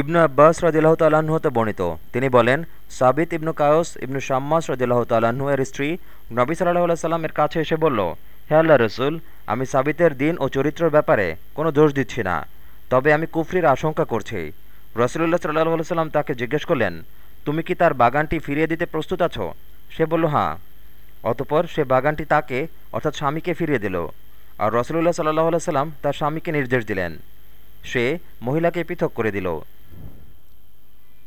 ইবনু আব্বাস রদিল্লাহ তাল্লাহ্ন হতে বর্ণিত। তিনি বলেন, সাবিত ইবনু কায়স ইবনু শাম্মাস রদিল্লাহ তাল্লাহ্ন এর স্ত্রী নবী সাল্লাহ সাল্লাম এর কাছে এসে বলল, হে আল্লাহ রসুল, আমি সাবিতের দিন ও চরিত্রের ব্যাপারে কোনো দোষ দিচ্ছি না, তবে আমি কুফরির আশঙ্কা করছি। রসুল্লাহ সাল্লাহ সাল্লাম তাকে জিজ্ঞেস করলেন, তুমি কি তার বাগানটি ফিরিয়ে দিতে প্রস্তুত আছো? সে বলল হাঁ অতপর সে বাগানটি তাকে, অর্থাৎ স্বামীকে ফিরিয়ে দিল। আর রসুল্লাহ সাল্লাহ সাল্লাম তার স্বামীকে নির্দেশ দিলেন। সে মহিলাকে পৃথক করে দিল।